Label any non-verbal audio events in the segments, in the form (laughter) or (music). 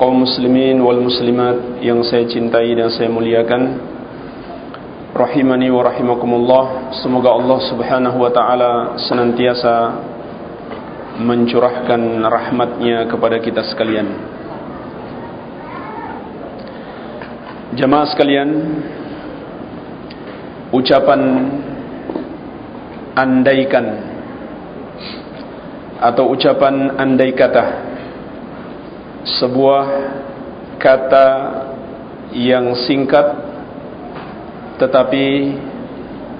kaum muslimin wal muslimat yang saya cintai dan saya muliakan. Rahimani wa rahimakumullah. Semoga Allah Subhanahu wa taala senantiasa mencurahkan rahmatnya kepada kita sekalian. Jemaah sekalian ucapan andaikan atau ucapan andai kata sebuah kata yang singkat tetapi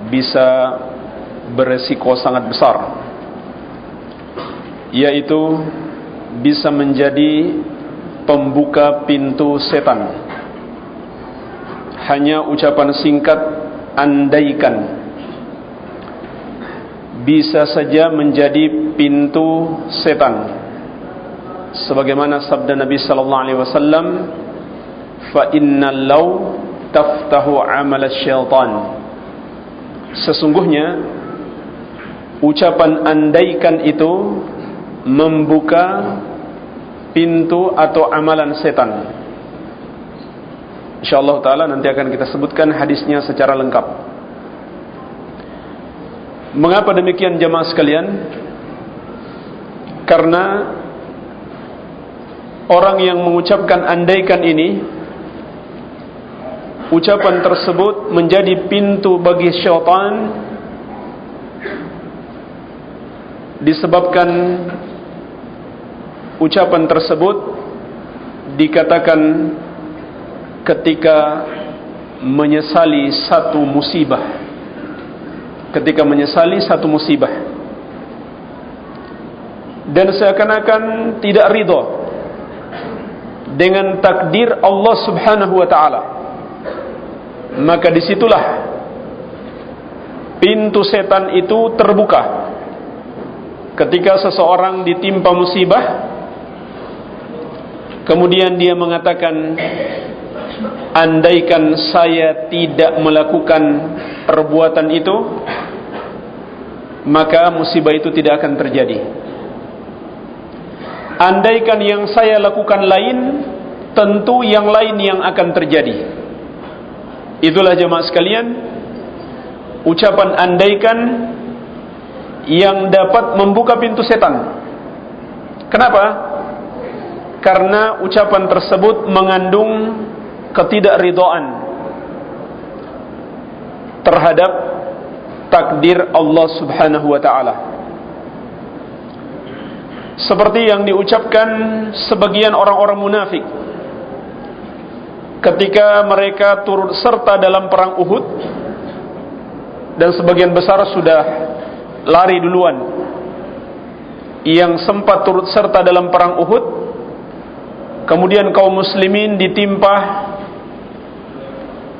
bisa beresiko sangat besar yaitu bisa menjadi pembuka pintu setan. Hanya ucapan singkat andaikan bisa saja menjadi pintu setan sebagaimana sabda Nabi sallallahu alaihi wasallam fa innal law taftahu amal syaitan. Sesungguhnya ucapan andaikan itu membuka pintu atau amalan setan. Insyaallah taala nanti akan kita sebutkan hadisnya secara lengkap. Mengapa demikian jemaah sekalian? Karena orang yang mengucapkan andaikan ini ucapan tersebut menjadi pintu bagi syaitan disebabkan ucapan tersebut dikatakan ketika menyesali satu musibah. Ketika menyesali satu musibah. Dan seakan-akan tidak ridho dengan takdir Allah Subhanahu wa taala. Maka disitulah pintu setan itu terbuka. Ketika seseorang ditimpa musibah kemudian dia mengatakan andaikan saya tidak melakukan perbuatan itu maka musibah itu tidak akan terjadi Andaikan yang saya lakukan lain Tentu yang lain yang akan terjadi. Itulah jemaah sekalian Ucapan andaikan Yang dapat membuka pintu setan. Kenapa? Karena ucapan tersebut mengandung ketidakridoan Terhadap takdir Allah subhanahu wa ta'ala seperti yang diucapkan sebagian orang-orang munafik. Ketika mereka turut serta dalam perang Uhud dan sebagian besar sudah lari duluan. Yang sempat turut serta dalam perang Uhud kemudian kaum muslimin ditimpa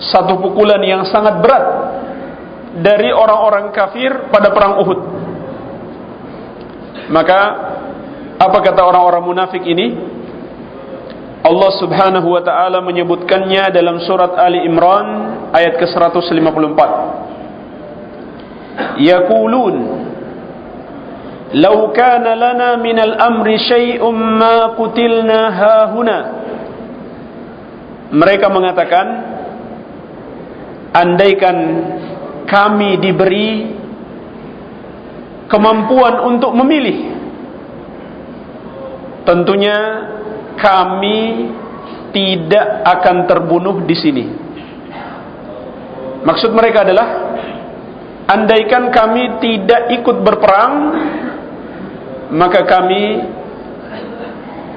satu pukulan yang sangat berat dari orang-orang kafir pada perang Uhud. Maka apa kata orang-orang munafik ini? Allah Subhanahu wa taala menyebutkannya dalam surat Ali Imran ayat ke-154. Yaqulun Law kana lana min al-amri syai'un ma qutilna hahuna Mereka mengatakan andaikan kami diberi kemampuan untuk memilih tentunya kami tidak akan terbunuh di sini. Maksud mereka adalah andaikan kami tidak ikut berperang maka kami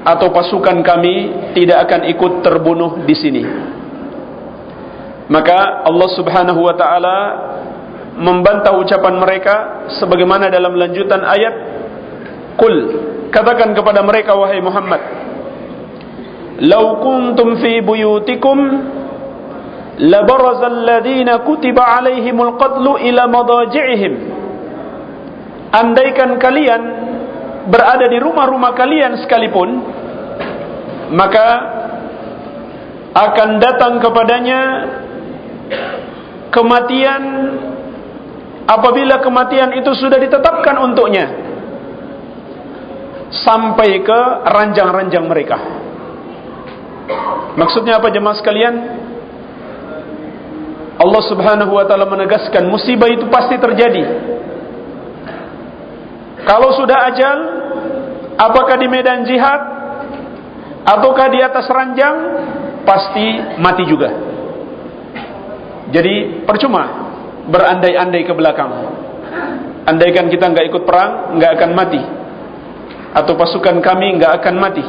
atau pasukan kami tidak akan ikut terbunuh di sini. Maka Allah Subhanahu wa taala membantah ucapan mereka sebagaimana dalam lanjutan ayat Qul katakan kepada mereka wahai Muhammad Lau kuntum fi buyutikum labarazal ladzina kutiba alaihimul qatlu ila madaji'ihim. Andaikan kalian berada di rumah-rumah kalian sekalipun maka akan datang kepadanya kematian apabila kematian itu sudah ditetapkan untuknya sampai ke ranjang-ranjang mereka. Maksudnya apa jemaah sekalian? Allah subhanahu wa ta'ala menegaskan musibah itu pasti terjadi. Kalau sudah ajal apakah di medan jihad? Ataukah di atas ranjang? Pasti mati juga. Jadi percuma berandai-andai ke belakang. Andaikan kita nggak ikut perang, nggak akan mati. Atau pasukan kami nggak akan mati.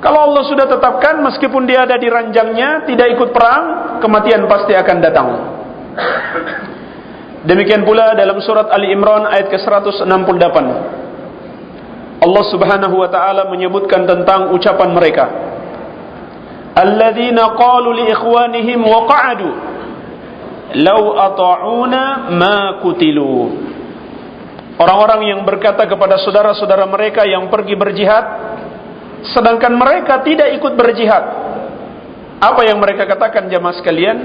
Kalau Allah sudah tetapkan, meskipun dia ada di ranjangnya, tidak ikut perang, kematian pasti akan datang. Demikian pula dalam surat Ali Imran ayat ke-168. Allah Subhanahu wa taala menyebutkan tentang ucapan mereka. Alladzina qalu li ikhwanihim wa qa'adu lau ata'una ma kutilu orang-orang yang berkata kepada saudara-saudara mereka yang pergi berjihad sedangkan mereka tidak ikut berjihad apa yang mereka katakan jamaah sekalian?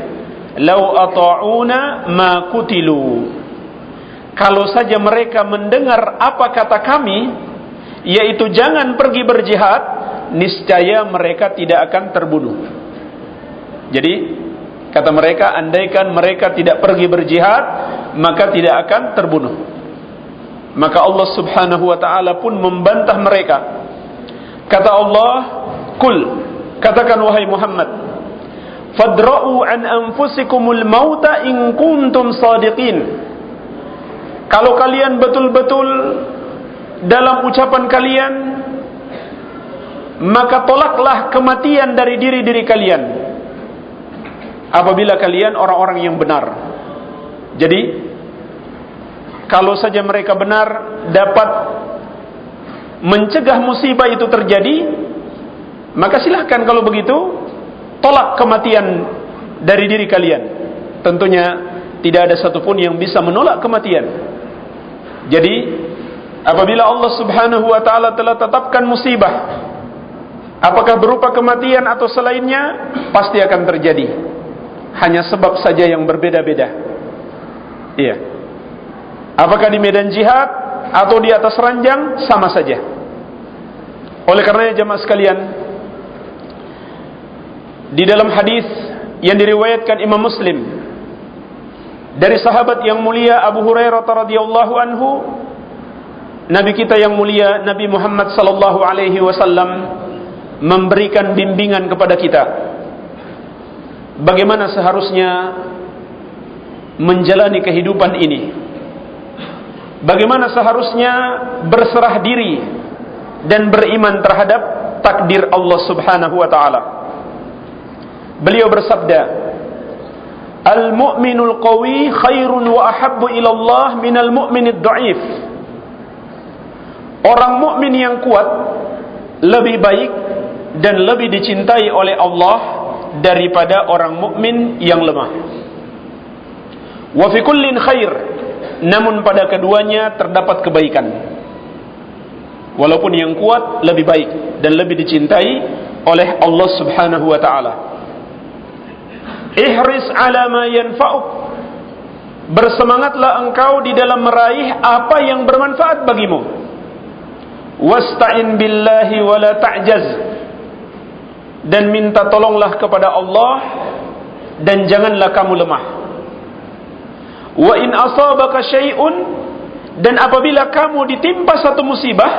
Lau ata'una ma kutilu. Kalau saja mereka mendengar apa kata kami yaitu jangan pergi berjihad niscaya mereka tidak akan terbunuh. Jadi Kata mereka, andaikan mereka tidak pergi berjihad, maka tidak akan terbunuh. Maka Allah subhanahu wa ta'ala pun membantah mereka. Kata Allah, Kul, katakan wahai Muhammad, Fadra'u an anfusikumul mauta in kuntum sadiqin. Kalau kalian betul-betul dalam ucapan kalian, maka tolaklah kematian dari diri-diri kalian apabila kalian orang-orang yang benar. Jadi kalau saja mereka benar dapat mencegah musibah itu terjadi, maka silahkan kalau begitu tolak kematian dari diri kalian. Tentunya tidak ada satupun yang bisa menolak kematian. Jadi apabila Allah Subhanahu wa taala telah tetapkan musibah apakah berupa kematian atau selainnya pasti akan terjadi hanya sebab saja yang berbeda-beda. Iya. Apakah di medan jihad atau di atas ranjang sama saja. Oleh karenanya jemaah sekalian, di dalam hadis yang diriwayatkan Imam Muslim dari sahabat yang mulia Abu Hurairah radhiyallahu anhu, Nabi kita yang mulia Nabi Muhammad sallallahu alaihi wasallam memberikan bimbingan kepada kita bagaimana seharusnya menjalani kehidupan ini. Bagaimana seharusnya berserah diri dan beriman terhadap takdir Allah Subhanahu wa taala. Beliau bersabda, "Al-mu'minul qawi khairun wa ahabbu ila Allah minal mu'minid dha'if." Orang mukmin yang kuat lebih baik dan lebih dicintai oleh Allah daripada orang mukmin yang lemah. Wa fi kullin khair, namun pada keduanya terdapat kebaikan. Walaupun yang kuat lebih baik dan lebih dicintai oleh Allah Subhanahu wa taala. Ihris ala ma yanfa'uk. Bersemangatlah engkau di dalam meraih apa yang bermanfaat bagimu. Wasta'in billahi wa la ta'jaz dan minta tolonglah kepada Allah dan janganlah kamu lemah. Wa in asabaka syai'un dan apabila kamu ditimpa satu musibah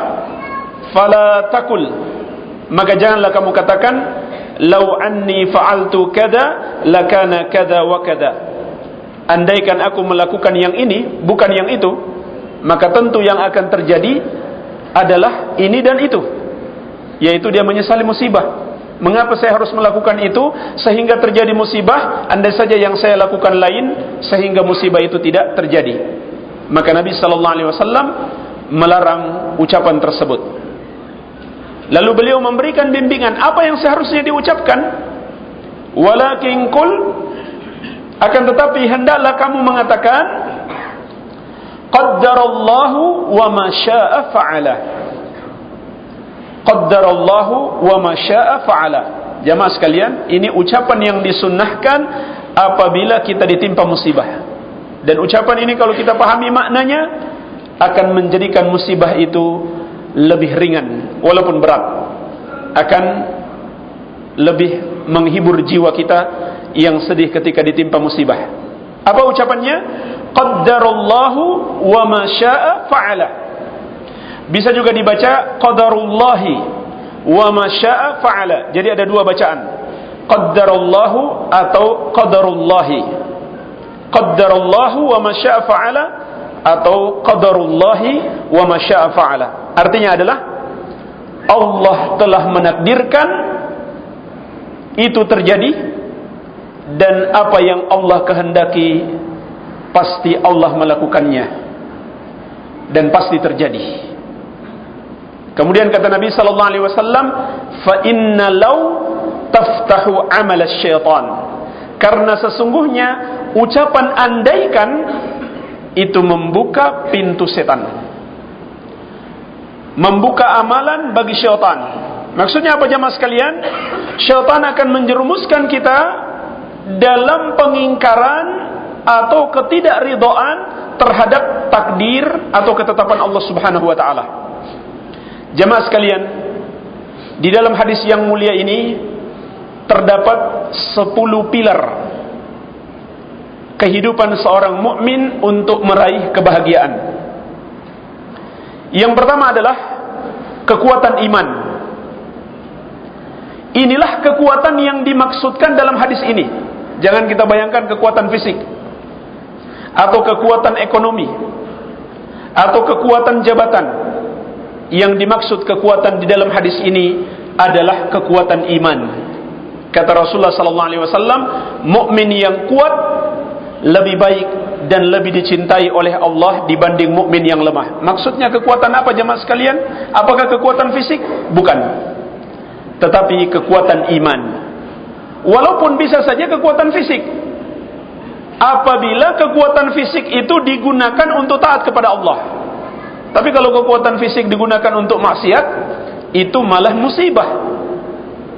fala takul. Maka janganlah kamu katakan lau anni fa'altu kada lakana kada wa kada andaikan aku melakukan yang ini bukan yang itu maka tentu yang akan terjadi adalah ini dan itu yaitu dia menyesali musibah Mengapa saya harus melakukan itu sehingga terjadi musibah? Andai saja yang saya lakukan lain sehingga musibah itu tidak terjadi. Maka Nabi sallallahu alaihi wasallam melarang ucapan tersebut. Lalu beliau memberikan bimbingan apa yang seharusnya diucapkan. walakin kul akan tetapi hendaklah kamu mengatakan qaddarallahu wa ma syaa'a fa'ala qaddarallahu wa ma syaa'a fa'ala. Jamaah sekalian ini ucapan yang disunnahkan apabila kita ditimpa musibah. Dan ucapan ini kalau kita pahami maknanya akan menjadikan musibah itu lebih ringan walaupun berat. Akan lebih menghibur jiwa kita yang sedih ketika ditimpa musibah. Apa ucapannya? Qaddarallahu wa ma syaa'a fa'ala bisa juga dibaca qadarullahi wa ma syaa'a fa'ala. Jadi ada dua bacaan. Qaddarallahu atau qadarullahi. Qaddarallahu wa ma syaa'a fa'ala atau qadarullahi wa ma syaa'a fa'ala. Artinya adalah Allah telah menakdirkan itu terjadi dan apa yang Allah kehendaki pasti Allah melakukannya dan pasti terjadi. Kemudian kata Nabi sallallahu alaihi wasallam, "Fa inna law taftahu amal syaitan." Karena sesungguhnya ucapan andaikan itu membuka pintu setan membuka amalan bagi syaitan. Maksudnya apa jemaah sekalian? Syaitan akan menjerumuskan kita dalam pengingkaran atau ketidakridhaan terhadap takdir atau ketetapan Allah Subhanahu wa taala. Jemaah sekalian, di dalam hadis yang mulia ini terdapat 10 pilar kehidupan seorang mukmin untuk meraih kebahagiaan. Yang pertama adalah kekuatan iman. Inilah kekuatan yang dimaksudkan dalam hadis ini. Jangan kita bayangkan kekuatan fisik atau kekuatan ekonomi atau kekuatan jabatan. Yang dimaksud kekuatan di dalam hadis ini adalah kekuatan iman. Kata Rasulullah sallallahu alaihi wasallam, mukmin yang kuat lebih baik dan lebih dicintai oleh Allah dibanding mukmin yang lemah. Maksudnya kekuatan apa jemaah sekalian? Apakah kekuatan fisik? Bukan. Tetapi kekuatan iman. Walaupun bisa saja kekuatan fisik. Apabila kekuatan fisik itu digunakan untuk taat kepada Allah. Tapi kalau kekuatan fisik digunakan untuk maksiat, itu malah musibah.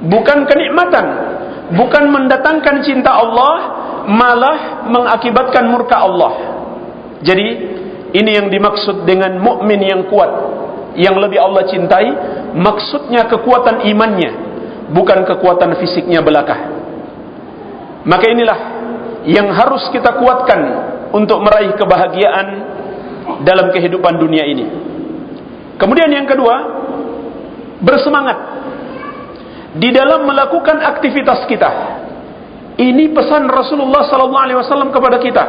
Bukan kenikmatan. Bukan mendatangkan cinta Allah, malah mengakibatkan murka Allah. Jadi ini yang dimaksud dengan mukmin yang kuat, yang lebih Allah cintai, maksudnya kekuatan imannya, bukan kekuatan fisiknya belaka. Maka inilah yang harus kita kuatkan untuk meraih kebahagiaan dalam kehidupan dunia ini. Kemudian yang kedua, bersemangat di dalam melakukan aktivitas kita ini pesan Rasulullah sallallahu alaihi wasallam kepada kita.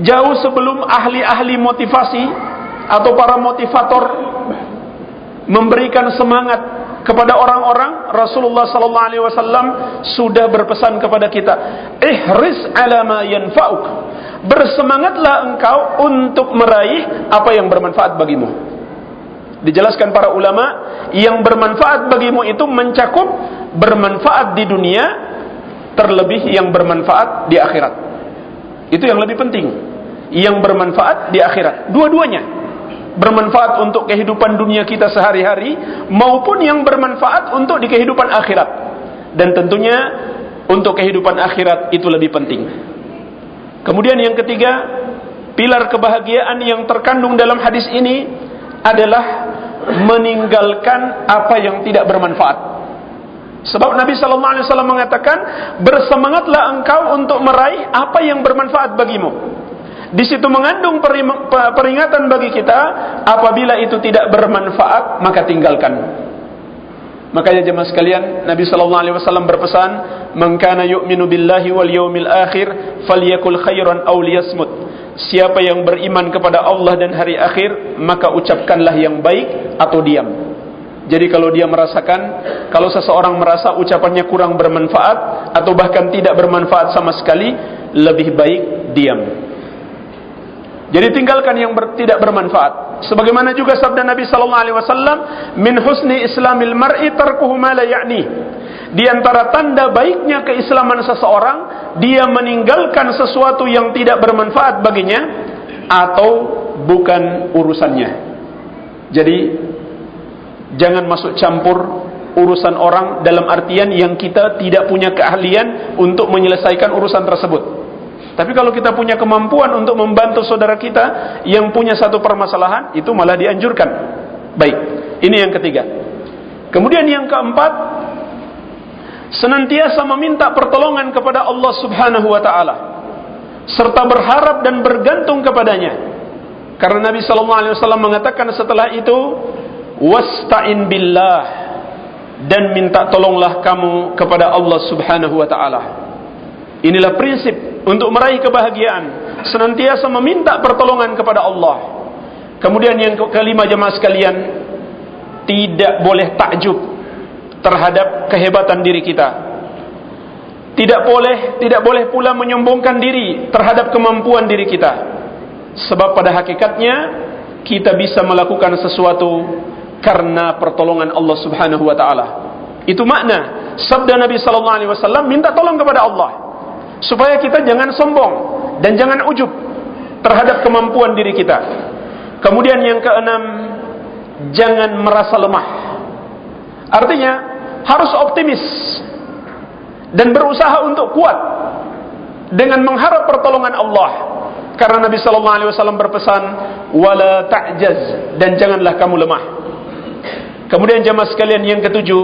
Jauh sebelum ahli-ahli motivasi atau para motivator memberikan semangat kepada orang-orang, Rasulullah sallallahu alaihi wasallam sudah berpesan kepada kita, "Ihris ala ma yanfa'uk." Bersemangatlah engkau untuk meraih apa yang bermanfaat bagimu. Dijelaskan para ulama, yang bermanfaat bagimu itu mencakup bermanfaat di dunia terlebih yang bermanfaat di akhirat. Itu yang lebih penting. Yang bermanfaat di akhirat. Dua-duanya. Bermanfaat untuk kehidupan dunia kita sehari-hari maupun yang bermanfaat untuk di kehidupan akhirat. Dan tentunya untuk kehidupan akhirat itu lebih penting. Kemudian yang ketiga, pilar kebahagiaan yang terkandung dalam hadis ini adalah meninggalkan apa yang tidak bermanfaat. Sebab Nabi sallallahu alaihi wasallam mengatakan, "Bersemangatlah engkau untuk meraih apa yang bermanfaat bagimu." Di situ mengandung peringatan bagi kita, apabila itu tidak bermanfaat, maka tinggalkan. Makanya jemaah sekalian, Nabi sallallahu alaihi wasallam berpesan, "Man kana yu'minu billahi wal yawmil akhir, falyakul khairan aw liyasmut." Siapa yang beriman kepada Allah dan hari akhir, maka ucapkanlah yang baik atau diam. Jadi kalau dia merasakan, kalau seseorang merasa ucapannya kurang bermanfaat atau bahkan tidak bermanfaat sama sekali, lebih baik diam. Jadi tinggalkan yang ber, tidak bermanfaat. Sebagaimana juga sabda Nabi sallallahu alaihi wasallam, "Min husni islamil mar'i tarkuhu ma la ya'ni." Di antara tanda baiknya keislaman seseorang, dia meninggalkan sesuatu yang tidak bermanfaat baginya atau bukan urusannya. Jadi jangan masuk campur urusan orang dalam artian yang kita tidak punya keahlian untuk menyelesaikan urusan tersebut. Tapi kalau kita punya kemampuan untuk membantu saudara kita yang punya satu permasalahan, itu malah dianjurkan. Baik, ini yang ketiga. Kemudian yang keempat, senantiasa meminta pertolongan kepada Allah Subhanahu wa taala serta berharap dan bergantung kepadanya. Karena Nabi sallallahu alaihi wasallam mengatakan setelah itu wasta'in billah dan minta tolonglah kamu kepada Allah Subhanahu wa taala. Inilah prinsip untuk meraih kebahagiaan, senantiasa meminta pertolongan kepada Allah. Kemudian yang kelima jemaah sekalian, tidak boleh takjub terhadap kehebatan diri kita. Tidak boleh, tidak boleh pula menyombongkan diri terhadap kemampuan diri kita. Sebab pada hakikatnya kita bisa melakukan sesuatu karena pertolongan Allah Subhanahu wa taala. Itu makna sabda Nabi wasallam minta tolong kepada Allah supaya kita jangan sombong dan jangan ujub terhadap kemampuan diri kita. Kemudian yang keenam, jangan merasa lemah. Artinya harus optimis dan berusaha untuk kuat dengan mengharap pertolongan Allah karena Nabi sallallahu alaihi wasallam berpesan wala ta'jaz dan janganlah kamu lemah kemudian jemaah sekalian yang ketujuh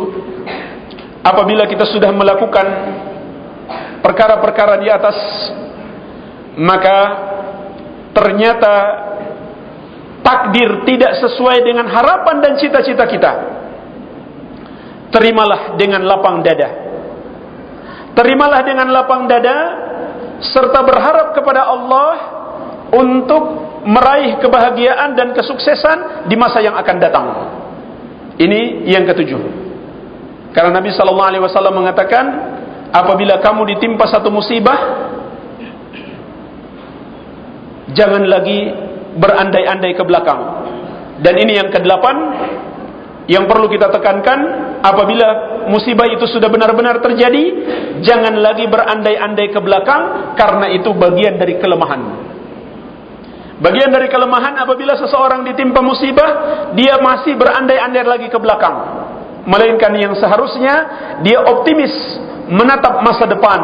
apabila kita sudah melakukan perkara-perkara di atas maka ternyata takdir tidak sesuai dengan harapan dan cita-cita kita terimalah dengan lapang dada. Terimalah dengan lapang dada serta berharap kepada Allah untuk meraih kebahagiaan dan kesuksesan di masa yang akan datang. Ini yang ketujuh. Karena Nabi sallallahu alaihi wasallam mengatakan, apabila kamu ditimpa satu musibah, jangan lagi berandai-andai ke belakang. Dan ini yang kedelapan, yang perlu kita tekankan apabila musibah itu sudah benar-benar terjadi jangan lagi berandai-andai ke belakang karena itu bagian dari kelemahan bagian dari kelemahan apabila seseorang ditimpa musibah dia masih berandai-andai lagi ke belakang melainkan yang seharusnya dia optimis menatap masa depan.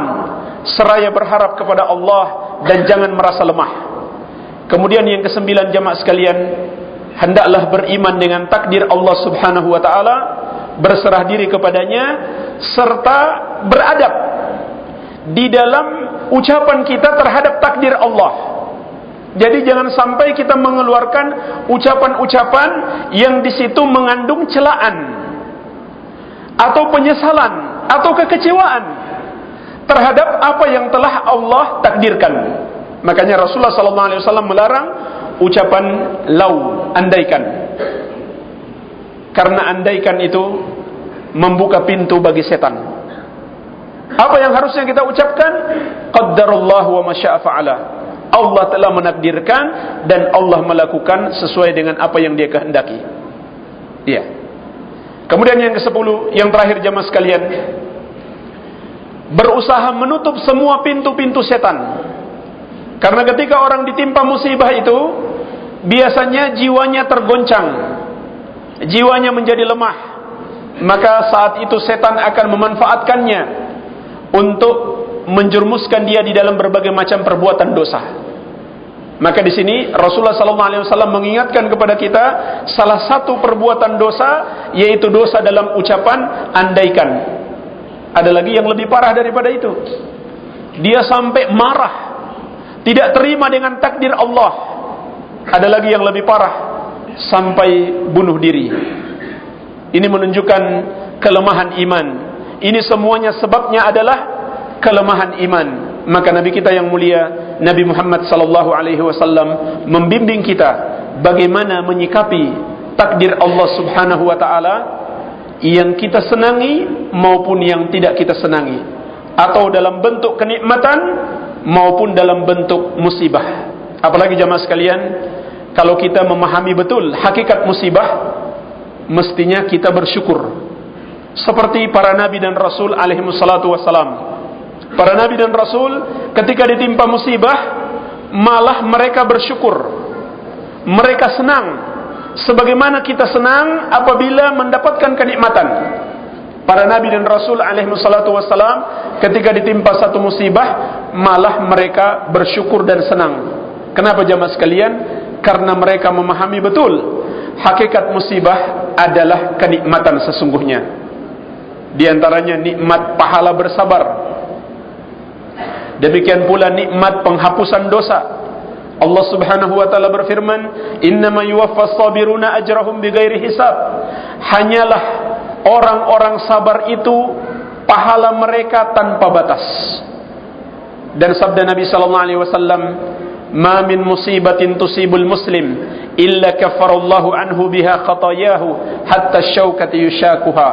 Seraya berharap kepada Allah dan jangan merasa lemah. Kemudian yang kesembilan jamaah sekalian hendaklah beriman dengan takdir Allah Subhanahu wa taala, berserah diri kepadanya serta beradab di dalam ucapan kita terhadap takdir Allah. Jadi jangan sampai kita mengeluarkan ucapan-ucapan yang di situ mengandung celaan atau penyesalan atau kekecewaan terhadap apa yang telah Allah takdirkan. Makanya Rasulullah sallallahu alaihi wasallam melarang ucapan lau andaikan. Karena andaikan itu membuka pintu bagi setan. Apa yang harusnya kita ucapkan? Qaddarullah wa masya'a fa'ala. Allah telah menakdirkan dan Allah melakukan sesuai dengan apa yang dia kehendaki. Iya kemudian yang ke-10 yang terakhir jamaah sekalian berusaha menutup semua pintu-pintu setan karena ketika orang ditimpa musibah itu, biasanya jiwanya tergoncang, jiwanya menjadi lemah. Maka saat itu setan akan memanfaatkannya untuk menjermuskan dia di dalam berbagai macam perbuatan dosa. Maka di sini Rasulullah sallallahu alaihi wasallam mengingatkan kepada kita salah satu perbuatan dosa yaitu dosa dalam ucapan andaikan. Ada lagi yang lebih parah daripada itu. Dia sampai marah tidak terima dengan takdir Allah. Ada lagi yang lebih parah sampai bunuh diri. Ini menunjukkan kelemahan iman. Ini semuanya sebabnya adalah kelemahan iman. Maka Nabi kita yang mulia Nabi Muhammad sallallahu alaihi wasallam membimbing kita bagaimana menyikapi takdir Allah Subhanahu wa taala yang kita senangi maupun yang tidak kita senangi atau dalam bentuk kenikmatan maupun dalam bentuk musibah. Apalagi jamaah sekalian, kalau kita memahami betul hakikat musibah, mestinya kita bersyukur. seperti para nabi dan rasul alaihi wassalatu wassalam. Para nabi dan rasul ketika ditimpa musibah malah mereka bersyukur. Mereka senang sebagaimana kita senang apabila mendapatkan kenikmatan. Para nabi dan rasul alaihi wassalatu wassalam ketika ditimpa satu musibah malah mereka bersyukur dan senang. Kenapa jamaah sekalian? Karena mereka memahami betul hakikat musibah adalah kenikmatan sesungguhnya. Di antaranya nikmat pahala bersabar. Demikian pula nikmat penghapusan dosa. Allah Subhanahu wa taala berfirman, "Innama yuwaffas sabiruna ajrahum bighairi hisab." Hanyalah orang-orang sabar itu pahala mereka tanpa batas. Dan sabda Nabi sallallahu alaihi wasallam, "Ma min musibatin tusibul muslim illa kafarallahu anhu biha khatayahu hatta syaukati yushakuha."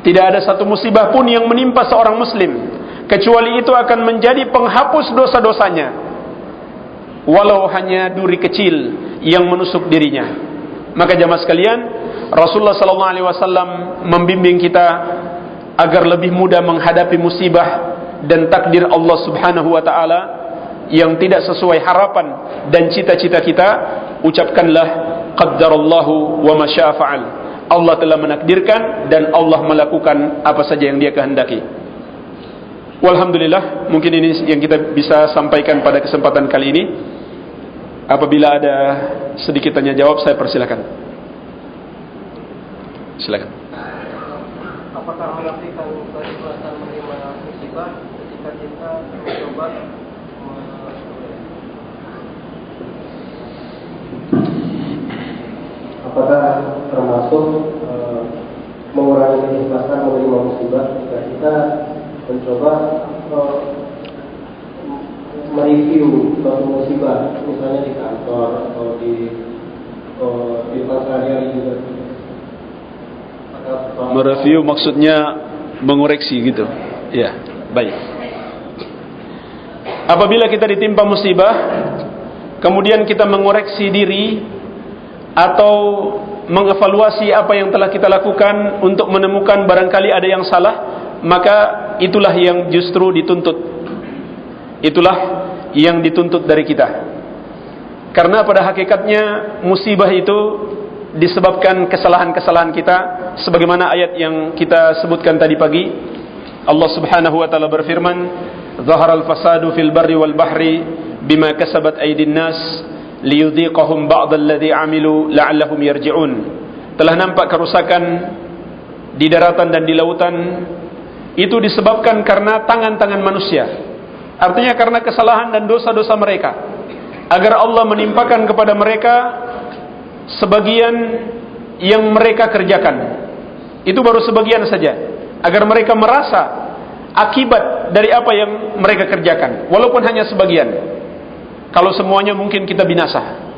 Tidak ada satu musibah pun yang menimpa seorang muslim kecuali itu akan menjadi penghapus dosa-dosanya. Walau hanya duri kecil yang menusuk dirinya. Maka jamaah sekalian, Rasulullah sallallahu alaihi wasallam membimbing kita agar lebih mudah menghadapi musibah dan takdir Allah Subhanahu wa taala yang tidak sesuai harapan dan cita-cita kita ucapkanlah qaddarallahu wa ma syafa'al Allah telah menakdirkan dan Allah melakukan apa saja yang dia kehendaki Walhamdulillah mungkin ini yang kita bisa sampaikan pada kesempatan kali ini. Apabila ada sedikit tanya jawab saya persilakan. Silakan. Apakah melakukan keikhlasan menerima musibah ketika kita mencoba apakah termasuk e, mengurangi keikhlasan menerima musibah jika kita mencoba e, mereview suatu musibah misalnya di kantor atau di e, di pasar juga. Mereview maksudnya mengoreksi gitu? Ya baik. Apabila kita ditimpa musibah kemudian kita mengoreksi diri atau mengevaluasi apa yang telah kita lakukan untuk menemukan barangkali ada yang salah maka itulah yang justru dituntut. Itulah yang dituntut dari kita. Karena pada hakikatnya musibah itu disebabkan kesalahan-kesalahan kita sebagaimana ayat yang kita sebutkan tadi pagi. Allah Subhanahu wa taala berfirman zaharal fasadu fil barri wal bahri bima kasabat aydin nas liyudhiqahum ba'd alladhi amilu la'allahum yarji'un. Telah nampak kerusakan di daratan dan di lautan itu disebabkan karena tangan-tangan manusia. Artinya karena kesalahan dan dosa-dosa mereka. Agar Allah menimpakan kepada mereka sebagian yang mereka kerjakan. Itu baru sebagian saja. Agar mereka merasa akibat dari apa yang mereka kerjakan. Walaupun hanya sebagian. Kalau semuanya mungkin kita binasa.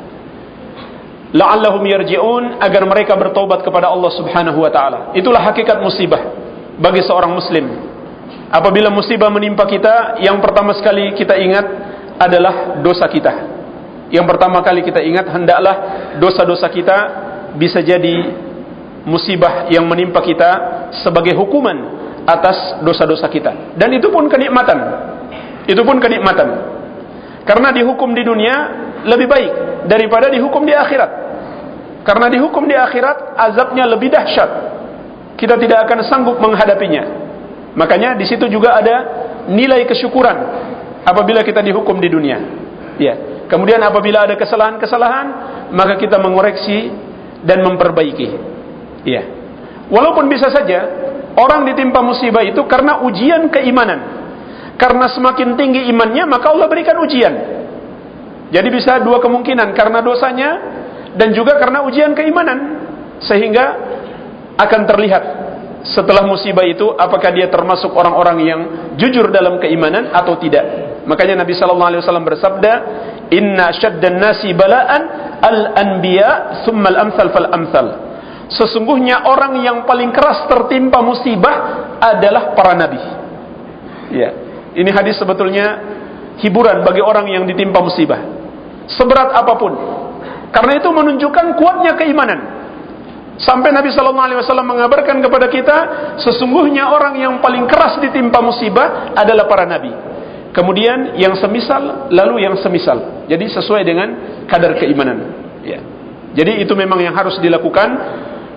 La'allahum yarji'un agar mereka bertobat kepada Allah Subhanahu wa taala. Itulah hakikat musibah bagi seorang muslim. Apabila musibah menimpa kita, yang pertama sekali kita ingat adalah dosa kita. Yang pertama kali kita ingat hendaklah dosa-dosa kita bisa jadi musibah yang menimpa kita sebagai hukuman atas dosa-dosa kita. Dan itu pun kenikmatan. Itu pun kenikmatan. Karena dihukum di dunia lebih baik daripada dihukum di akhirat. Karena dihukum di akhirat azabnya lebih dahsyat. Kita tidak akan sanggup menghadapinya. Makanya di situ juga ada nilai kesyukuran apabila kita dihukum di dunia. Ya. Kemudian apabila ada kesalahan-kesalahan, maka kita mengoreksi dan memperbaiki. Ya. Walaupun bisa saja orang ditimpa musibah itu karena ujian keimanan. Karena semakin tinggi imannya maka Allah berikan ujian. Jadi bisa dua kemungkinan karena dosanya dan juga karena ujian keimanan sehingga akan terlihat setelah musibah itu apakah dia termasuk orang-orang yang jujur dalam keimanan atau tidak. Makanya Nabi sallallahu alaihi wasallam bersabda, "Inna syaddan nasi bala'an al-anbiya tsumma al-amsal fal amsal." Sesungguhnya orang yang paling keras tertimpa musibah adalah para nabi. Ya. Ini hadis sebetulnya hiburan bagi orang yang ditimpa musibah. Seberat apa pun. Karena itu menunjukkan kuatnya keimanan. Sampai Nabi Sallallahu Alaihi Wasallam mengabarkan kepada kita, sesungguhnya orang yang paling keras ditimpa musibah adalah para nabi. Kemudian yang semisal, lalu yang semisal. Jadi sesuai dengan kadar keimanan. Ya. Jadi itu memang yang harus dilakukan,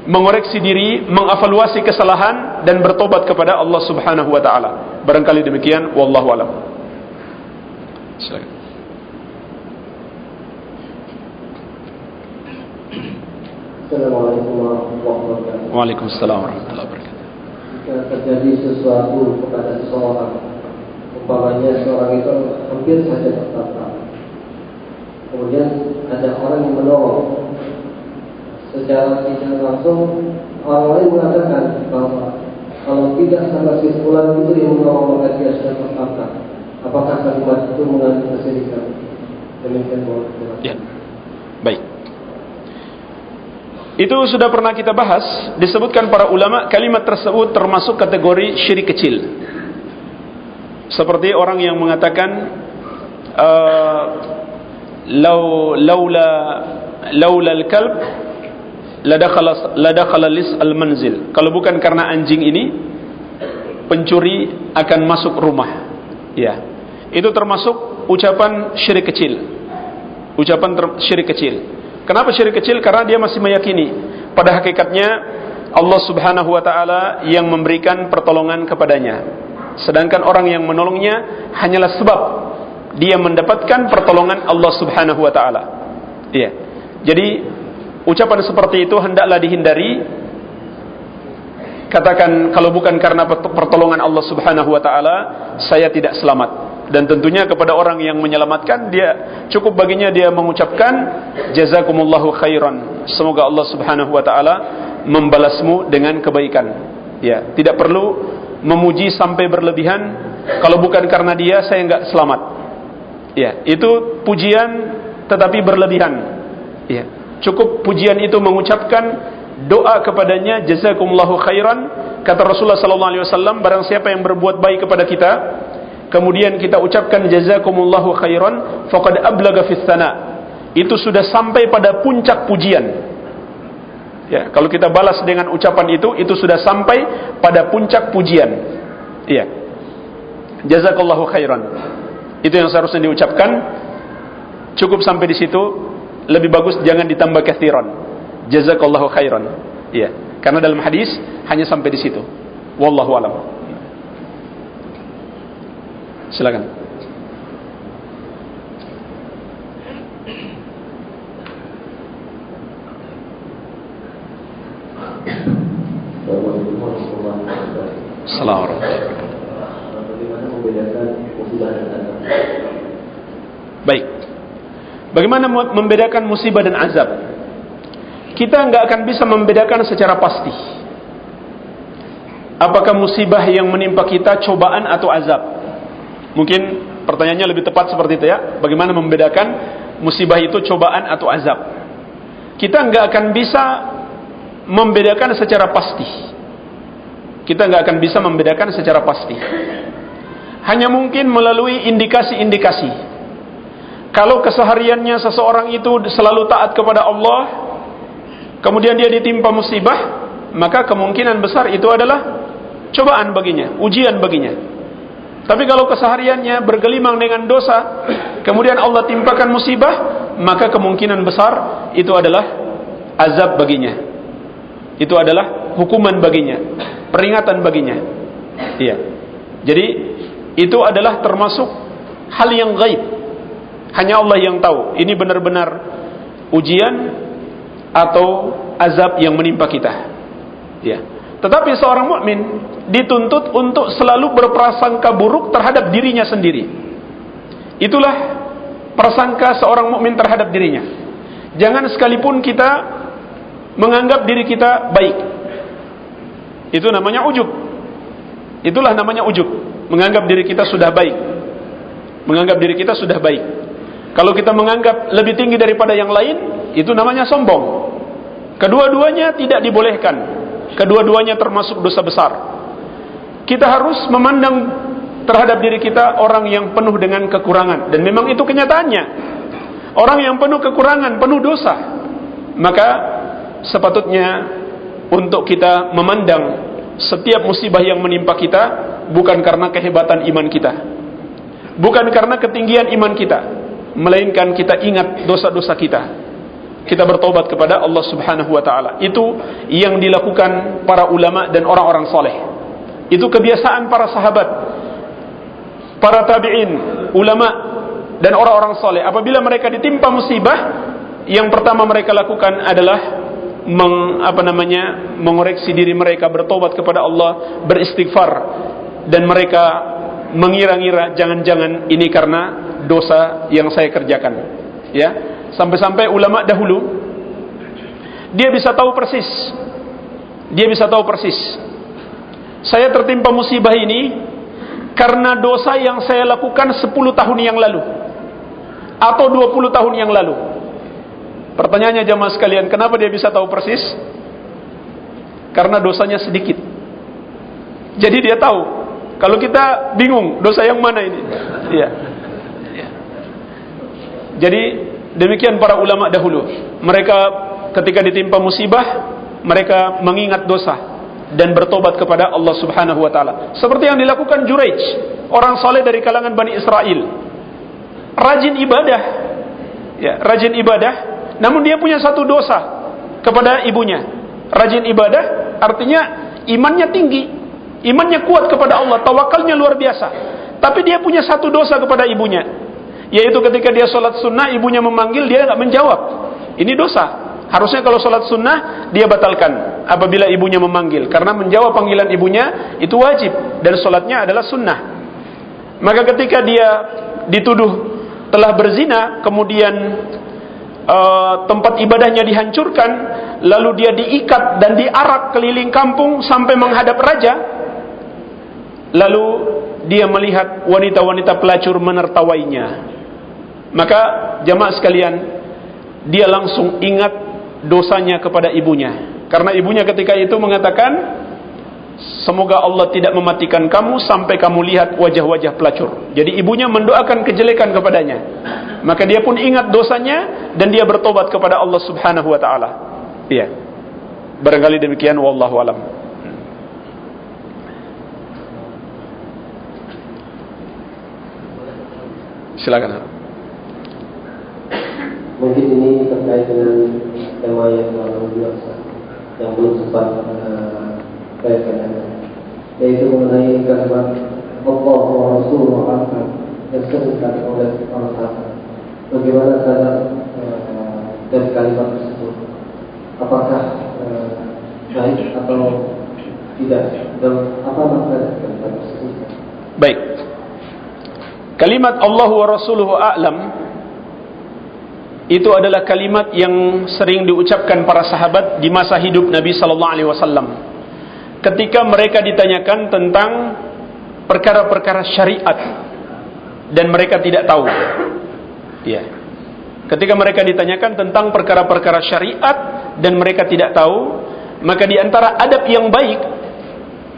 mengoreksi diri, mengevaluasi kesalahan dan bertobat kepada Allah Subhanahu Wa Taala. Barangkali demikian. Wallahu a'lam. Silakan. Assalamualaikum warahmatullahi wabarakatuh. Waalaikumsalam warahmatullahi wabarakatuh. Jika terjadi sesuatu kepada seseorang, umpamanya seorang itu hampir saja tertabrak, kemudian ada orang yang menolong, secara tidak langsung orang lain mengatakan bahwa kalau tidak sama si fulan itu yang menolong maka dia sudah tertabrak. Apakah kalimat itu mengandung kesedihan? Demikian mohon. Ya. Baik. Itu sudah pernah kita bahas, disebutkan para ulama kalimat tersebut termasuk kategori syirik kecil. Seperti orang yang mengatakan uh, lau laula laula al-kalb ladakhala lis al-manzil. Kalau bukan karena anjing ini pencuri akan masuk rumah. Ya. Itu termasuk ucapan syirik kecil. Ucapan syirik kecil. Kenapa syirik kecil? Karena dia masih meyakini pada hakikatnya Allah Subhanahu wa taala yang memberikan pertolongan kepadanya. Sedangkan orang yang menolongnya hanyalah sebab dia mendapatkan pertolongan Allah Subhanahu wa taala. Iya. Jadi ucapan seperti itu hendaklah dihindari. Katakan kalau bukan karena pertolongan Allah Subhanahu wa taala, saya tidak selamat dan tentunya kepada orang yang menyelamatkan dia cukup baginya dia mengucapkan jazakumullahu khairan. Semoga Allah Subhanahu wa taala membalasmu dengan kebaikan. Ya tidak perlu memuji sampai berlebihan. Kalau bukan karena dia saya enggak selamat. Ya itu pujian tetapi berlebihan. Ya cukup pujian itu mengucapkan doa kepadanya jazakumullahu khairan. Kata Rasulullah sallallahu alaihi wasallam barang siapa yang berbuat baik kepada kita kemudian kita ucapkan jazakumullahu khairan faqad ablaga fis sana. Itu sudah sampai pada puncak pujian. Ya kalau kita balas dengan ucapan itu itu sudah sampai pada puncak pujian. Iya jazakallahu khairan. Itu yang seharusnya diucapkan. Cukup sampai di situ. Lebih bagus jangan ditambah kathiran. Jazakallahu khairan. Iya karena dalam hadis hanya sampai di situ. Wallahu alam Silakan. Assalamualaikum Baik. Bagaimana membedakan musibah dan azab? Kita nggak akan bisa membedakan secara pasti. Apakah musibah yang menimpa kita cobaan atau azab? Mungkin pertanyaannya lebih tepat seperti itu ya. Bagaimana membedakan musibah itu cobaan atau azab? Kita nggak akan bisa membedakan secara pasti. Kita nggak akan bisa membedakan secara pasti. Hanya mungkin melalui indikasi-indikasi. Kalau kesehariannya seseorang itu selalu taat kepada Allah, kemudian dia ditimpa musibah, maka kemungkinan besar itu adalah cobaan baginya, ujian baginya. Tapi kalau kesehariannya bergelimang dengan dosa, kemudian Allah timpakan musibah, maka kemungkinan besar itu adalah azab baginya. Itu adalah hukuman baginya, peringatan baginya. Iya. Jadi itu adalah termasuk hal yang gaib. Hanya Allah yang tahu. Ini benar-benar ujian atau azab yang menimpa kita. Ya. Tetapi seorang mukmin dituntut untuk selalu berprasangka buruk terhadap dirinya sendiri. Itulah prasangka seorang mukmin terhadap dirinya. Jangan sekalipun kita menganggap diri kita baik. Itu namanya ujub. Itulah namanya ujub. Menganggap diri kita sudah baik. Menganggap diri kita sudah baik. Kalau kita menganggap lebih tinggi daripada yang lain, itu namanya sombong. Kedua-duanya tidak dibolehkan Kedua-duanya termasuk dosa besar. Kita harus memandang terhadap diri kita orang yang penuh dengan kekurangan dan memang itu kenyataannya. Orang yang penuh kekurangan, penuh dosa, maka sepatutnya untuk kita memandang setiap musibah yang menimpa kita bukan karena kehebatan iman kita. Bukan karena ketinggian iman kita, melainkan kita ingat dosa-dosa kita. Kita bertobat kepada Allah Subhanahu wa taala. Itu yang dilakukan para ulama dan orang-orang soleh. Itu kebiasaan para sahabat, para tabi'in, ulama dan orang-orang soleh. Apabila mereka ditimpa musibah, yang pertama mereka lakukan adalah meng, apa namanya mengoreksi diri mereka bertobat kepada Allah beristighfar dan mereka mengira-ngira jangan-jangan ini karena dosa yang saya kerjakan ya sampai-sampai ulama dahulu dia bisa tahu persis dia bisa tahu persis saya tertimpa musibah ini karena dosa yang saya lakukan 10 tahun yang lalu atau 20 tahun yang lalu Pertanyaannya jamaah sekalian, kenapa dia bisa tahu persis? Karena dosanya sedikit. Jadi dia tahu. Kalau kita bingung, dosa yang mana ini? Ya. Jadi demikian para ulama dahulu. Mereka ketika ditimpa musibah, mereka mengingat dosa dan bertobat kepada Allah Subhanahu wa taala. Seperti yang dilakukan Juraij, orang soleh dari kalangan Bani Israel. Rajin ibadah. Ya, rajin ibadah namun dia punya satu dosa kepada ibunya. Rajin ibadah artinya imannya tinggi, imannya kuat kepada Allah, tawakalnya luar biasa. Tapi dia punya satu dosa kepada ibunya, yaitu ketika dia sholat sunnah ibunya memanggil dia nggak menjawab. Ini dosa. Harusnya kalau sholat sunnah dia batalkan apabila ibunya memanggil karena menjawab panggilan ibunya itu wajib dan sholatnya adalah sunnah. Maka ketika dia dituduh telah berzina kemudian uh, tempat ibadahnya dihancurkan, lalu dia diikat dan diarak keliling kampung sampai menghadap raja. Lalu dia melihat wanita-wanita pelacur menertawainya. Maka jamaah sekalian, dia langsung ingat dosanya kepada ibunya. Karena ibunya ketika itu mengatakan, Semoga Allah tidak mematikan kamu sampai kamu lihat wajah-wajah pelacur. Jadi ibunya mendoakan kejelekan kepadanya. Maka dia pun ingat dosanya dan dia bertobat kepada Allah Subhanahu wa taala. Iya. Barangkali demikian wallahu alam. Silakan. Mungkin ini terkait dengan tema yang yang belum sempat uh, kaitannya yaitu mengenai kalimat Allah wa Rasulullah akan yang disebutkan oleh para sahabat. Bagaimana cara uh, dari kalimat tersebut? Apakah uh, baik atau tidak? Dan apa makna Kalimat Allah wa Rasuluhu a'lam itu adalah kalimat yang sering diucapkan para sahabat di masa hidup Nabi wasallam ketika mereka ditanyakan tentang perkara-perkara syariat dan mereka tidak tahu. Ya. Ketika mereka ditanyakan tentang perkara-perkara syariat dan mereka tidak tahu, maka di antara adab yang baik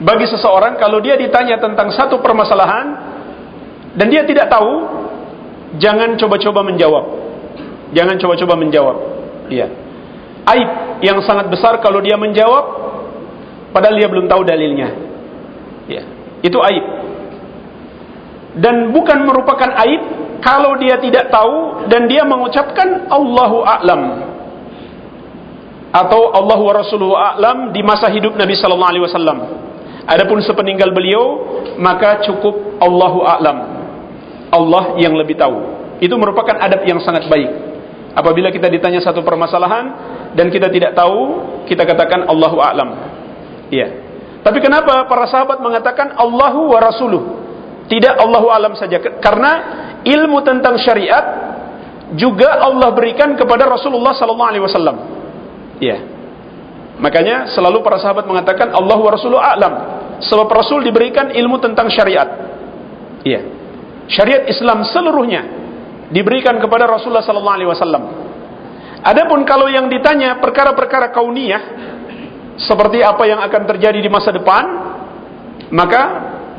bagi seseorang kalau dia ditanya tentang satu permasalahan dan dia tidak tahu, jangan coba-coba menjawab. Jangan coba-coba menjawab. Iya. Aib yang sangat besar kalau dia menjawab padahal dia belum tahu dalilnya. Ya, itu aib. Dan bukan merupakan aib kalau dia tidak tahu dan dia mengucapkan Allahu a'lam atau Allah wa rasuluhu a'lam di masa hidup Nabi sallallahu alaihi wasallam. Adapun sepeninggal beliau maka cukup Allahu a'lam. Allah yang lebih tahu. Itu merupakan adab yang sangat baik. Apabila kita ditanya satu permasalahan dan kita tidak tahu, kita katakan Allahu a'lam. Iya. Tapi kenapa para sahabat mengatakan Allahu wa rasuluh? Tidak Allahu alam saja. Karena ilmu tentang syariat juga Allah berikan kepada Rasulullah sallallahu alaihi wasallam. Iya. Makanya selalu para sahabat mengatakan Allahu wa rasuluh alam. Sebab Rasul diberikan ilmu tentang syariat. Iya. Syariat Islam seluruhnya diberikan kepada Rasulullah sallallahu alaihi wasallam. Adapun kalau yang ditanya perkara-perkara kauniyah seperti apa yang akan terjadi di masa depan, maka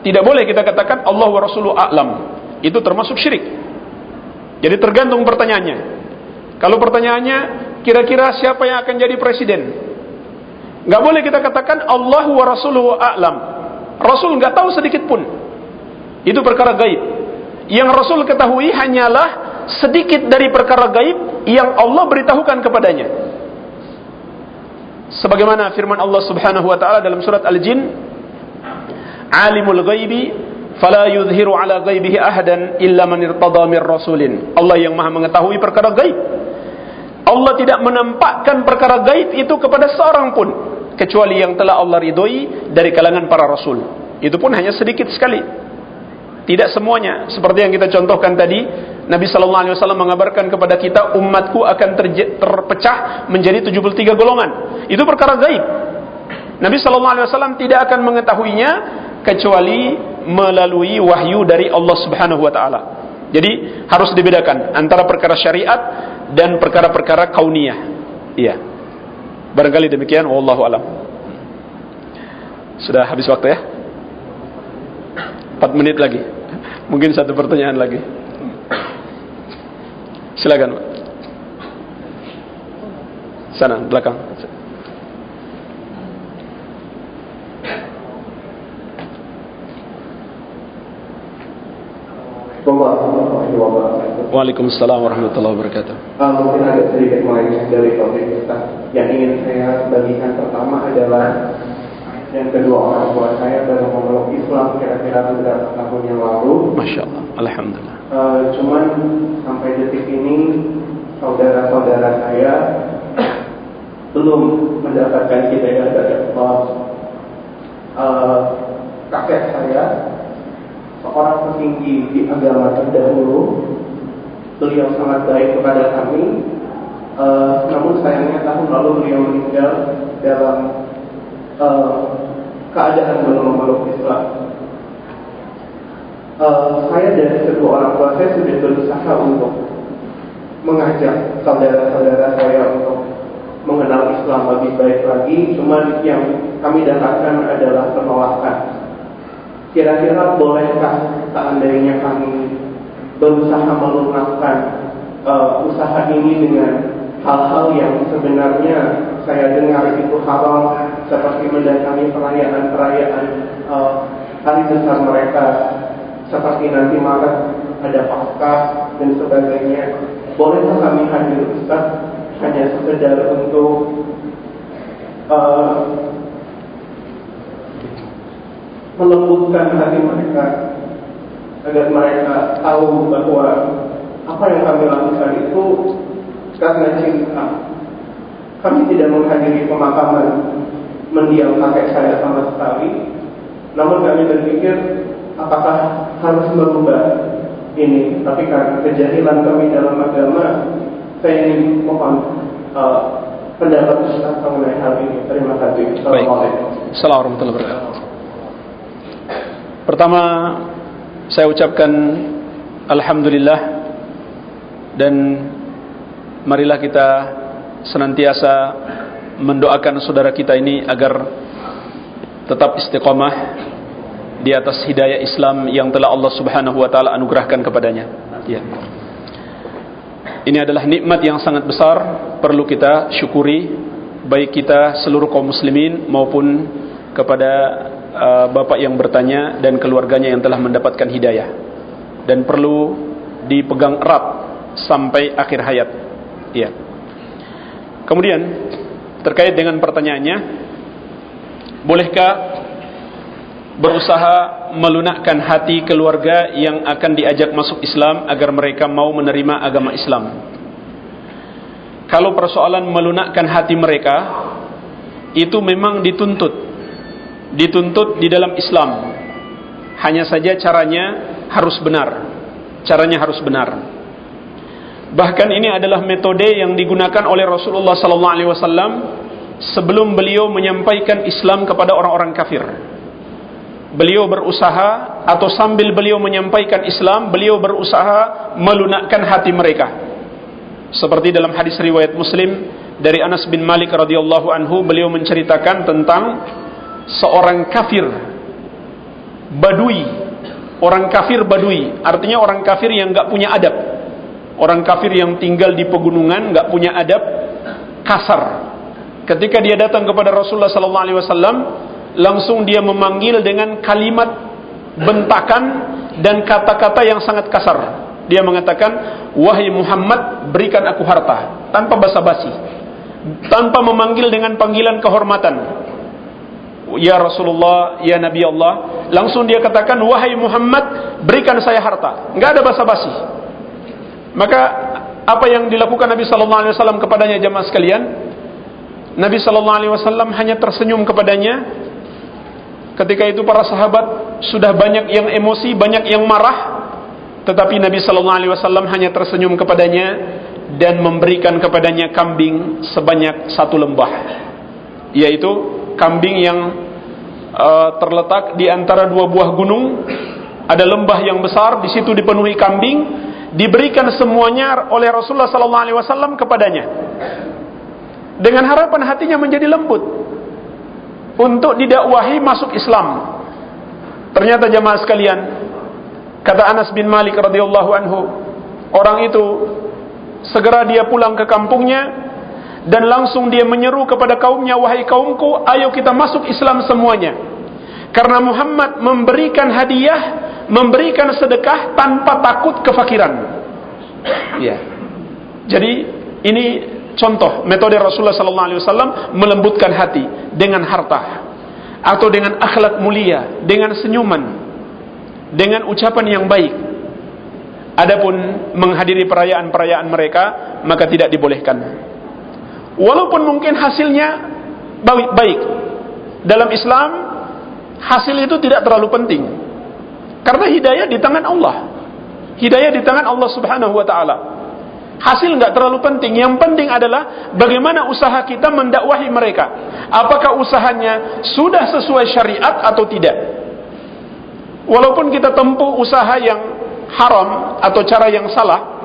tidak boleh kita katakan Allah wa Rasuluh a'lam. Itu termasuk syirik. Jadi tergantung pertanyaannya. Kalau pertanyaannya, kira-kira siapa yang akan jadi presiden? Nggak boleh kita katakan Allah wa Rasuluhu a'lam. Rasul nggak tahu sedikit pun. Itu perkara gaib. Yang Rasul ketahui hanyalah sedikit dari perkara gaib yang Allah beritahukan kepadanya. Sebagaimana firman Allah Subhanahu wa taala dalam surat Al-Jin, "Alimul ghaibi fala yudhiru ala ghaibihi ahadan illa man irtada mir rasulin." Allah yang Maha mengetahui perkara gaib. Allah tidak menampakkan perkara gaib itu kepada seorang pun kecuali yang telah Allah ridhoi dari kalangan para rasul. Itu pun hanya sedikit sekali. Tidak semuanya seperti yang kita contohkan tadi, Nabi sallallahu alaihi wasallam mengabarkan kepada kita umatku akan terpecah menjadi 73 golongan. Itu perkara gaib. Nabi sallallahu alaihi wasallam tidak akan mengetahuinya kecuali melalui wahyu dari Allah Subhanahu wa taala. Jadi harus dibedakan antara perkara syariat dan perkara-perkara kauniyah. Iya. Barangkali demikian wallahu alam. Sudah habis waktu ya? 4 menit lagi. Mungkin satu pertanyaan lagi. Silakan, Pak. Sana, belakang. Waalaikumsalam warahmatullahi wabarakatuh. Uh, mungkin agak sedikit melenceng dari topik Ustaz. Yang ingin saya bagikan pertama adalah yang kedua orang tua saya baru memeluk Islam kira-kira beberapa tahun yang lalu. Masya Allah, Alhamdulillah. Uh, cuman sampai detik ini saudara-saudara saya (clears throat) belum mendapatkan hidayah dari Allah. Uh, kakek saya seorang petinggi di agama terdahulu, beliau sangat baik kepada kami. Uh, namun sayangnya tahun lalu beliau meninggal dalam uh, keadaan belum memeluk Islam. Uh, saya dan kedua orang tua saya sudah berusaha untuk mengajak saudara-saudara saya untuk mengenal Islam lebih baik lagi, cuman yang kami dapatkan adalah penolakan. Kira-kira bolehkah seandainya kami berusaha melunakkan uh, usaha ini dengan hal-hal yang sebenarnya saya dengar itu haram seperti mendatangi perayaan-perayaan uh, hari besar mereka seperti nanti Maret ada Paskah dan sebagainya. Bolehkah kami hadir Ustaz hanya sekedar untuk uh, melembutkan hati mereka agar mereka tahu bahwa apa yang kami lakukan itu karena cinta. Kami tidak menghadiri pemakaman mendiam kakek saya sama sekali. Namun kami berpikir apakah harus merubah ini. Tapi karena kejahilan kami dalam agama, saya ingin mohon uh, pendapat Ustaz mengenai hal ini. Terima kasih. Assalamualaikum. Assalamualaikum warahmatullahi wabarakatuh. Pertama, saya ucapkan Alhamdulillah dan marilah kita senantiasa mendoakan saudara kita ini agar tetap istiqomah di atas hidayah Islam yang telah Allah Subhanahu wa taala anugerahkan kepadanya. Ya. Ini adalah nikmat yang sangat besar perlu kita syukuri baik kita seluruh kaum muslimin maupun kepada uh, bapak yang bertanya dan keluarganya yang telah mendapatkan hidayah dan perlu dipegang erat sampai akhir hayat. Ya. Kemudian terkait dengan pertanyaannya, bolehkah berusaha melunakkan hati keluarga yang akan diajak masuk Islam agar mereka mau menerima agama Islam? Kalau persoalan melunakkan hati mereka itu memang dituntut dituntut di dalam Islam. Hanya saja caranya harus benar. Caranya harus benar. Bahkan ini adalah metode yang digunakan oleh Rasulullah wasallam sebelum beliau menyampaikan Islam kepada orang-orang kafir. Beliau berusaha atau sambil beliau menyampaikan Islam, beliau berusaha melunakkan hati mereka. Seperti dalam hadis riwayat Muslim dari Anas bin Malik radhiyallahu anhu, beliau menceritakan tentang seorang kafir badui, orang kafir badui, artinya orang kafir yang enggak punya adab Orang kafir yang tinggal di pegunungan nggak punya adab kasar. ketika dia datang kepada Rasulullah sallallahu alaihi wasallam langsung dia memanggil dengan kalimat bentakan dan kata-kata yang sangat kasar. Dia mengatakan wahai Muhammad berikan aku harta tanpa basa-basi. Tanpa memanggil dengan panggilan kehormatan. Ya Rasulullah ya Nabi Allah langsung dia katakan wahai Muhammad berikan saya harta. Enggak ada basa-basi maka apa yang dilakukan Nabi sallallahu alaihi wasallam kepadanya jemaah sekalian? Nabi sallallahu alaihi wasallam hanya tersenyum kepadanya. Ketika itu para sahabat sudah banyak yang emosi banyak yang marah. Tetapi Nabi sallallahu alaihi wasallam hanya tersenyum kepadanya dan memberikan kepadanya kambing sebanyak satu lembah. Yaitu kambing yang uh, terletak di antara dua buah gunung. Ada lembah yang besar di situ dipenuhi kambing diberikan semuanya oleh Rasulullah sallallahu alaihi wasallam kepadanya. Dengan harapan hatinya menjadi lembut untuk didakwahi masuk Islam. Ternyata jemaah sekalian, kata Anas bin Malik radhiyallahu anhu, orang itu segera dia pulang ke kampungnya dan langsung dia menyeru kepada kaumnya, "Wahai kaumku, ayo kita masuk Islam semuanya." Karena Muhammad memberikan hadiah memberikan sedekah tanpa takut kefakiran. Ya. Jadi ini contoh metode Rasulullah sallallahu alaihi wasallam melembutkan hati dengan harta atau dengan akhlak mulia, dengan senyuman, dengan ucapan yang baik. Adapun menghadiri perayaan-perayaan mereka maka tidak dibolehkan. Walaupun mungkin hasilnya baik. Dalam Islam hasil itu tidak terlalu penting. Karena hidayah di tangan Allah. Hidayah di tangan Allah Subhanahu wa taala. Hasil nggak terlalu penting. Yang penting adalah bagaimana usaha kita mendakwahi mereka. Apakah usahanya sudah sesuai syariat atau tidak? Walaupun kita tempuh usaha yang haram atau cara yang salah,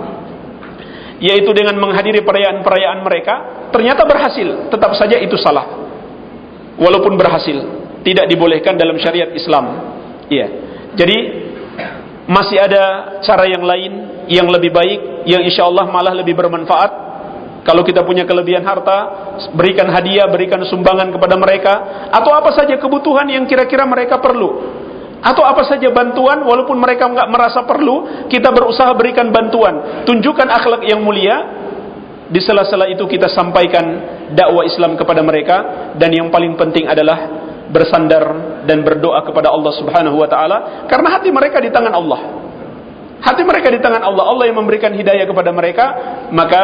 yaitu dengan menghadiri perayaan-perayaan mereka, ternyata berhasil. Tetap saja itu salah. Walaupun berhasil, tidak dibolehkan dalam syariat Islam. Iya. Jadi masih ada cara yang lain yang lebih baik yang insya Allah malah lebih bermanfaat. Kalau kita punya kelebihan harta, berikan hadiah, berikan sumbangan kepada mereka, atau apa saja kebutuhan yang kira-kira mereka perlu, atau apa saja bantuan, walaupun mereka nggak merasa perlu, kita berusaha berikan bantuan, tunjukkan akhlak yang mulia. Di sela-sela itu kita sampaikan dakwah Islam kepada mereka, dan yang paling penting adalah bersandar dan berdoa kepada Allah Subhanahu wa taala karena hati mereka di tangan Allah. Hati mereka di tangan Allah. Allah yang memberikan hidayah kepada mereka, maka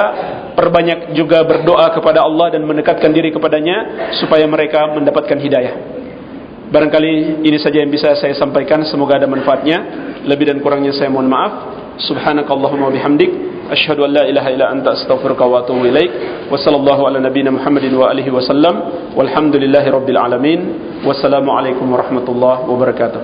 perbanyak juga berdoa kepada Allah dan mendekatkan diri kepadanya supaya mereka mendapatkan hidayah. Barangkali ini saja yang bisa saya sampaikan, semoga ada manfaatnya. Lebih dan kurangnya saya mohon maaf. Subhanakallahumma bihamdik Ashhadu an la ilaha illa anta astaghfiruka wa atubu ilaik. Wa sallallahu ala nabiyyina Muhammadin wa alihi wa sallam. Walhamdulillahi rabbil alamin. Wassalamu alaikum warahmatullahi wabarakatuh.